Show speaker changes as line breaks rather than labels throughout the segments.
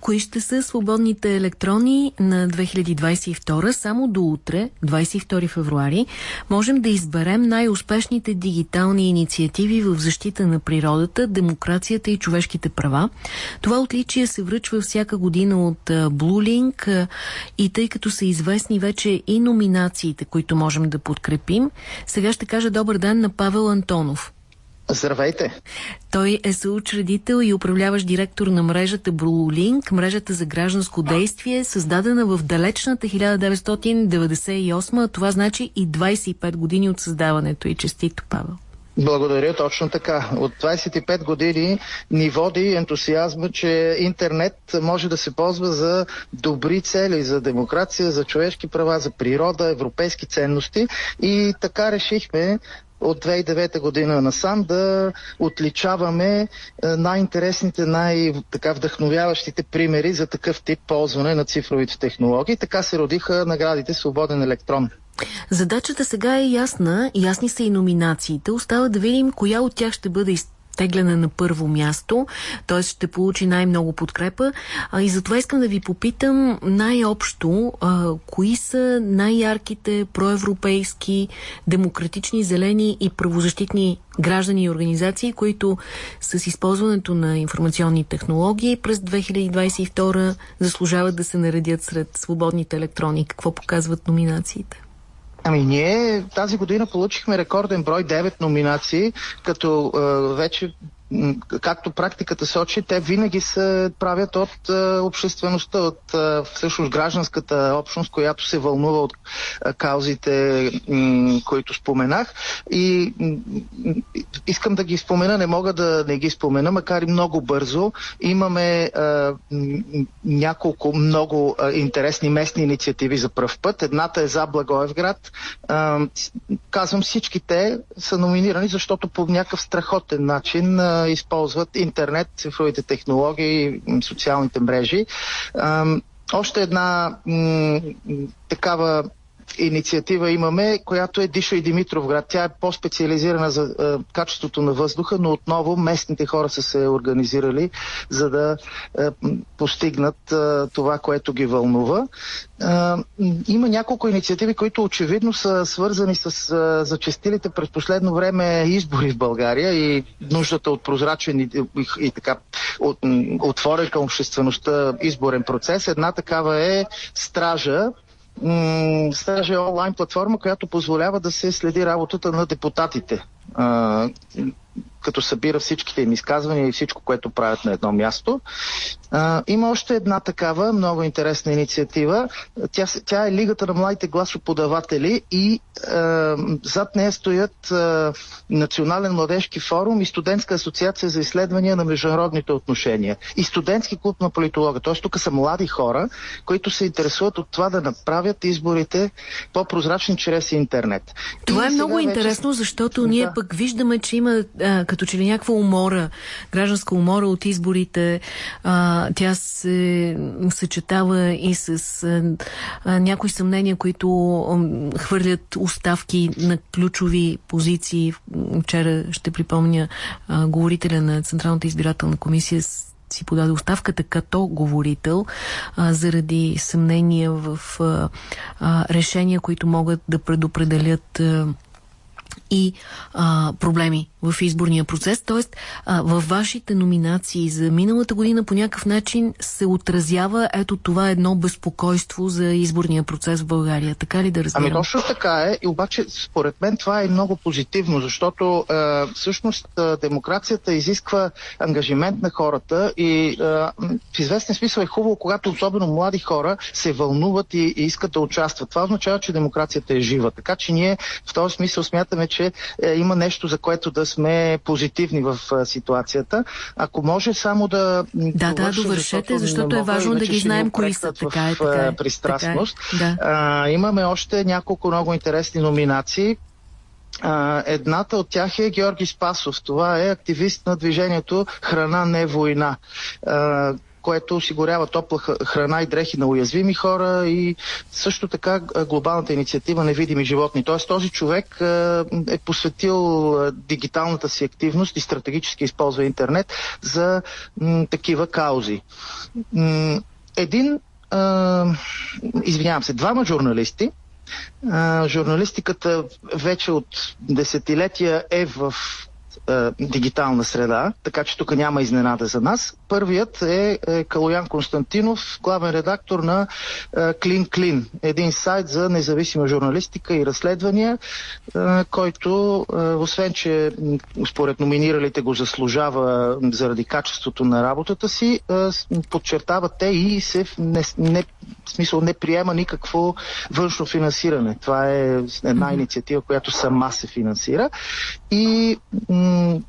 Кои ще са свободните електрони на 2022? Само до утре, 22 февруари, можем да изберем най-успешните дигитални инициативи в защита на природата, демокрацията и човешките права. Това отличие се връчва всяка година от Link и тъй като са известни вече и номинациите, които можем да подкрепим, сега ще кажа добър ден на Павел Антонов.
Здравейте!
Той е съучредител и управляващ директор на мрежата BlueLink, мрежата за гражданско действие, създадена в далечната 1998, а това значи и 25 години от създаването и честито, Павел.
Благодаря, точно така. От 25 години ни води ентусиазма, че интернет може да се ползва за добри цели, за демокрация, за човешки права, за природа, европейски ценности и така решихме от 2009 година насам да отличаваме е, най-интересните, най-вдъхновяващите примери за такъв тип ползване на цифровите технологии. Така се родиха наградите Свободен електрон.
Задачата сега е ясна, ясни са и номинациите. Остава да видим коя от тях ще бъде тегляне на първо място, т.е. ще получи най-много подкрепа. А, и затова искам да ви попитам най-общо, кои са най-ярките проевропейски, демократични, зелени и правозащитни граждани и организации, които с използването на информационни технологии през 2022 заслужават да се наредят сред свободните електрони. Какво показват номинациите?
Ами ние тази година получихме рекорден брой 9 номинации, като е, вече както практиката сочи, те винаги се правят от е, обществеността, от е, всъщност гражданската общност, която се вълнува от е, каузите, които споменах. И искам да ги спомена, не мога да не ги спомена, макар и много бързо. Имаме е, няколко много е, интересни местни инициативи за пръв път. Едната е за Благоевград. Е, казвам всички те са номинирани, защото по някакъв страхотен начин използват интернет, цифровите технологии, социалните мрежи. Още една такава инициатива имаме, която е Диша и Димитровград. Тя е по-специализирана за е, качеството на въздуха, но отново местните хора са се организирали, за да е, постигнат е, това, което ги вълнува. Е, има няколко инициативи, които очевидно са свързани с е, зачестилите през последно време избори в България и нуждата от прозрачен и, и, и така от, отворен към обществеността изборен процес. Една такава е Стража, Стража е онлайн платформа, която позволява да се следи работата на депутатите като събира всичките им изказвания и всичко, което правят на едно място. А, има още една такава много интересна инициатива. Тя, тя е Лигата на младите гласоподаватели и а, зад нея стоят а, Национален младежки форум и Студентска асоциация за изследвания на международните отношения и Студентски клуб на политолога. Т.е. тук са млади хора, които се интересуват от това да направят изборите по-прозрачни чрез интернет.
Това и е много интересно, защото ние да. пък виждаме, че има а, като че ли някаква умора, гражданска умора от изборите. А, тя се съчетава и с а, някои съмнения, които а, хвърлят оставки на ключови позиции. Вчера ще припомня а, говорителя на Централната избирателна комисия си подаде оставката като говорител а, заради съмнения в а, а, решения, които могат да предопределят а, и а, проблеми в изборния процес. Тоест, а, във вашите номинации за миналата година по някакъв начин се отразява ето това едно безпокойство за изборния процес в България. Така ли да разбирам?
Ами точно така е. И обаче, според мен, това е много позитивно, защото е, всъщност демокрацията изисква ангажимент на хората и е, в известен смисъл е хубаво, когато особено млади хора се вълнуват и, и искат да участват. Това означава, че демокрацията е жива. Така че ние в този смисъл смятаме, че е, има нещо, за което да сме позитивни в а, ситуацията. Ако може само да...
Да, да, довършете, защото, защото е важно да ги знаем кои са. Така е, така е.
Пристрастност.
Така е. Да.
А, имаме още няколко много интересни номинации. А, едната от тях е Георги Спасов. Това е активист на движението Храна не война. А, което осигурява топла храна и дрехи на уязвими хора и също така глобалната инициатива Невидими животни. Тоест този човек е посветил дигиталната си активност и стратегически използва интернет за такива каузи. Един, извинявам се, двама журналисти, журналистиката вече от десетилетия е в е, дигитална среда, така че тук няма изненада за нас. Първият е, е Калоян Константинов, главен редактор на е, Клин Клин, един сайт за независима журналистика и разследвания, е, който, е, освен че според номиниралите го заслужава заради качеството на работата си, е, подчертава те и се не, не, в смисъл не приема никакво външно финансиране. Това е една инициатива, която сама се финансира. И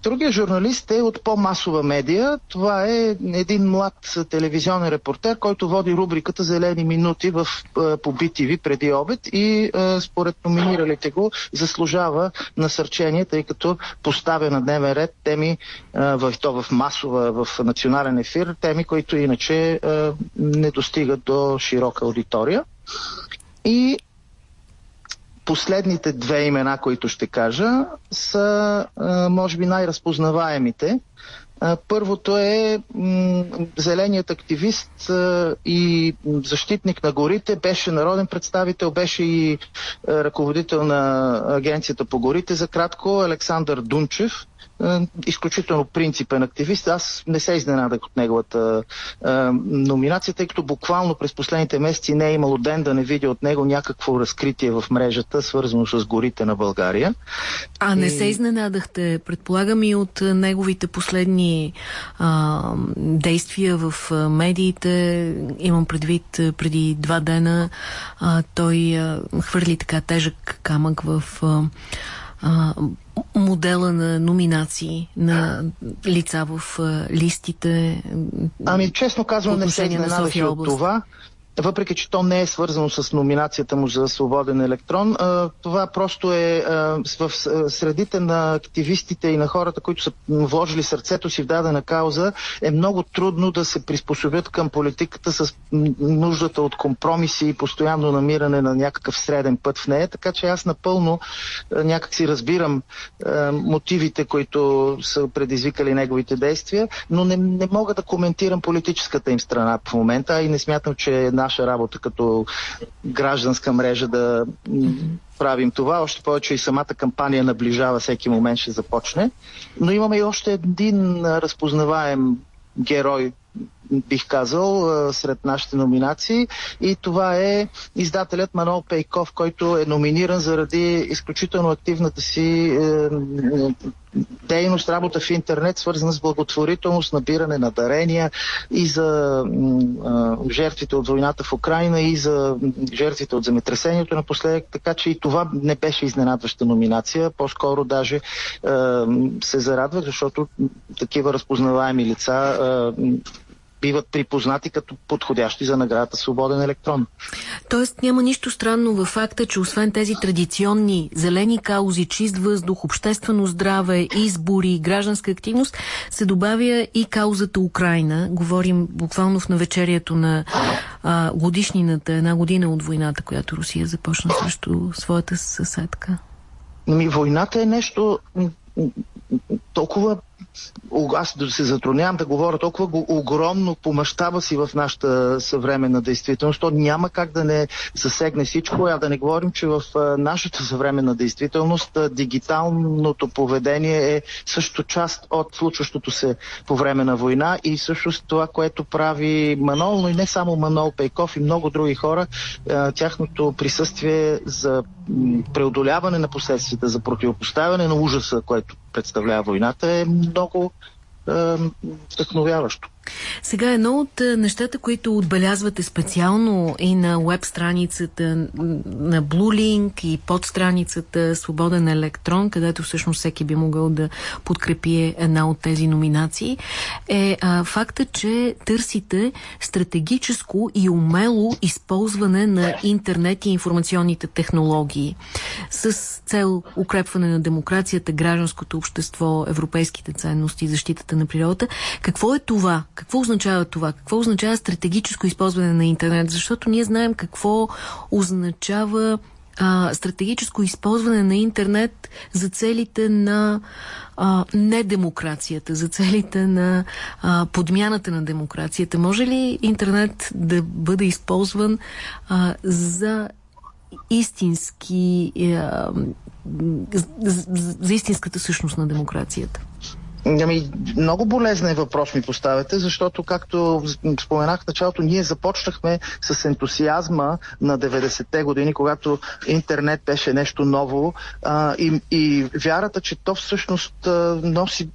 другия журналист е от по-масова медия. Това е един млад телевизионен репортер, който води рубриката Зелени минути в, по BTV преди обед и според номиниралите го заслужава насърчение, тъй като поставя на дневен ред теми в, то в масова, в национален ефир, теми, които иначе не достигат до широка аудитория. И последните две имена, които ще кажа, са може би най-разпознаваемите. Първото е зеленият активист и защитник на горите, беше народен представител, беше и ръководител на Агенцията по горите за кратко, Александър Дунчев – изключително принципен активист. Аз не се изненадах от неговата е, номинация, тъй като буквално през последните месеци не е имало ден да не видя от него някакво разкритие в мрежата, свързано с горите на България.
А не и... се изненадахте, предполагам и от неговите последни а, действия в медиите. Имам предвид преди два дена а, той а, хвърли така тежък камък в а, а, модела на номинации на лица в листите?
Ами, честно казвам, не се изненадах от това въпреки че то не е свързано с номинацията му за свободен електрон, това просто е в средите на активистите и на хората, които са вложили сърцето си в дадена кауза, е много трудно да се приспособят към политиката с нуждата от компромиси и постоянно намиране на някакъв среден път в нея, така че аз напълно някак си разбирам мотивите, които са предизвикали неговите действия, но не, не мога да коментирам политическата им страна в момента, и не смятам, че е наша работа като гражданска мрежа да правим това. Още повече и самата кампания наближава, всеки момент ще започне. Но имаме и още един разпознаваем герой бих казал, сред нашите номинации. И това е издателят Манол Пейков, който е номиниран заради изключително активната си е, дейност, работа в интернет, свързана с благотворителност, набиране на дарения и за жертвите от войната в Украина и за жертвите от земетресението напоследък, така че и това не беше изненадваща номинация, по-скоро даже е, се зарадвах, защото такива разпознаваеми лица е, биват припознати като подходящи за наградата Свободен електрон.
Тоест няма нищо странно във факта, че освен тези традиционни зелени каузи, чист въздух, обществено здраве, избори, гражданска активност, се добавя и каузата Украина. Говорим буквално в навечерието на а, годишнината, една година от войната, която Русия започна срещу своята съседка.
Ми, войната е нещо толкова аз да се затруднявам да говоря толкова огромно по мащаба си в нашата съвременна действителност, то няма как да не засегне всичко, а да не говорим, че в нашата съвременна действителност дигиталното поведение е също част от случващото се по време на война и също това, което прави Манол, но и не само Манол Пейков и много други хора, тяхното присъствие за преодоляване на последствията, за противопоставяне на ужаса, който представлява войната, е много вдъхновяващо.
Сега едно от нещата, които отбелязвате специално и на веб страницата на Bluelink и под страницата Свободен електрон, където всъщност всеки би могъл да подкрепи една от тези номинации, е а, факта, че търсите стратегическо и умело използване на интернет и информационните технологии с цел укрепване на демокрацията, гражданското общество, европейските ценности, защитата на природата. Какво е това? Какво означава това? Какво означава стратегическо използване на интернет? Защото ние знаем какво означава а, стратегическо използване на интернет за целите на а, недемокрацията, за целите на а, подмяната на демокрацията. Може ли интернет да бъде използван а, за истински а, за, за истинската същност на демокрацията?
Ами, много болезнен въпрос ми поставяте, защото, както споменах в началото, ние започнахме с ентусиазма на 90-те години, когато интернет беше нещо ново а, и, и вярата, че то всъщност а, носи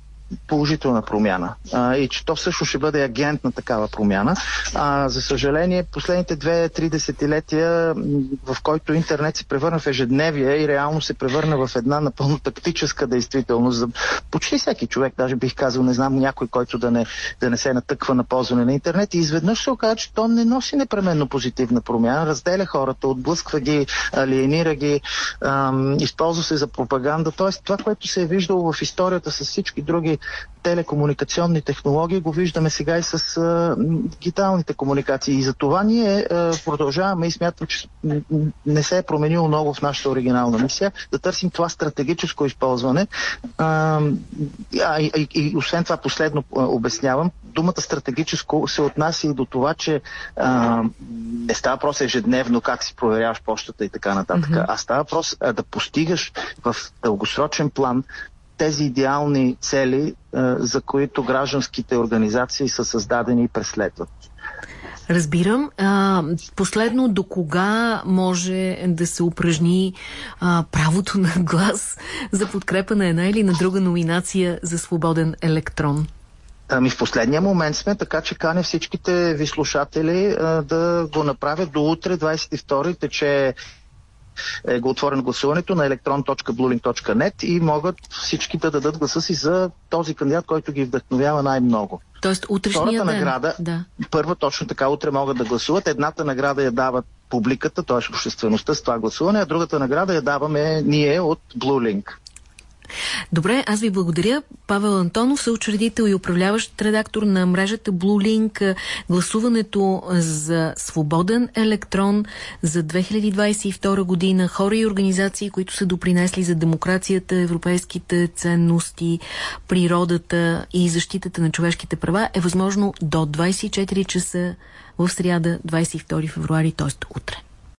положителна промяна а, и че то също ще бъде агент на такава промяна. А, за съжаление, последните две-три десетилетия, в който интернет се превърна в ежедневие и реално се превърна в една напълно тактическа действителност за почти всеки човек, даже бих казал, не знам някой, който да не, да не се натъква на ползване на интернет и изведнъж се оказа, че то не носи непременно позитивна промяна, разделя хората, отблъсква ги, алиенира ги, ам, използва се за пропаганда. Тоест това, което се е виждало в историята с всички други телекомуникационни технологии го виждаме сега и с а, дигиталните комуникации. И за това ние а, продължаваме и смятам, че не се е променило много в нашата оригинална мисия, да търсим това стратегическо използване. А, а, и, и, и освен това последно а, обяснявам, думата стратегическо се отнася и до това, че а, не става въпрос ежедневно как си проверяваш почтата и така нататък, mm-hmm. а става въпрос а, да постигаш в дългосрочен план тези идеални цели, за които гражданските организации са създадени и преследват.
Разбирам. А, последно, до кога може да се упражни а, правото на глас за подкрепа на една или на друга номинация за свободен електрон?
Ами в последния момент сме, така че кане всичките ви слушатели а, да го направят до утре, 22 тече е го отворено гласуването на electron.blueling.net и могат всички да дадат гласа си за този кандидат, който ги вдъхновява най-много.
Тоест утрешния
ден. награда, да. първа точно така, утре могат да гласуват. Едната награда я дават публиката, т.е. обществеността с това гласуване, а другата награда я даваме ние от BlueLink.
Добре, аз ви благодаря. Павел Антонов, съучредител и управляващ редактор на мрежата Blue Гласуването за свободен електрон за 2022 година. Хора и организации, които са допринесли за демокрацията, европейските ценности, природата и защитата на човешките права е възможно до 24 часа в сряда, 22 февруари, т.е. утре.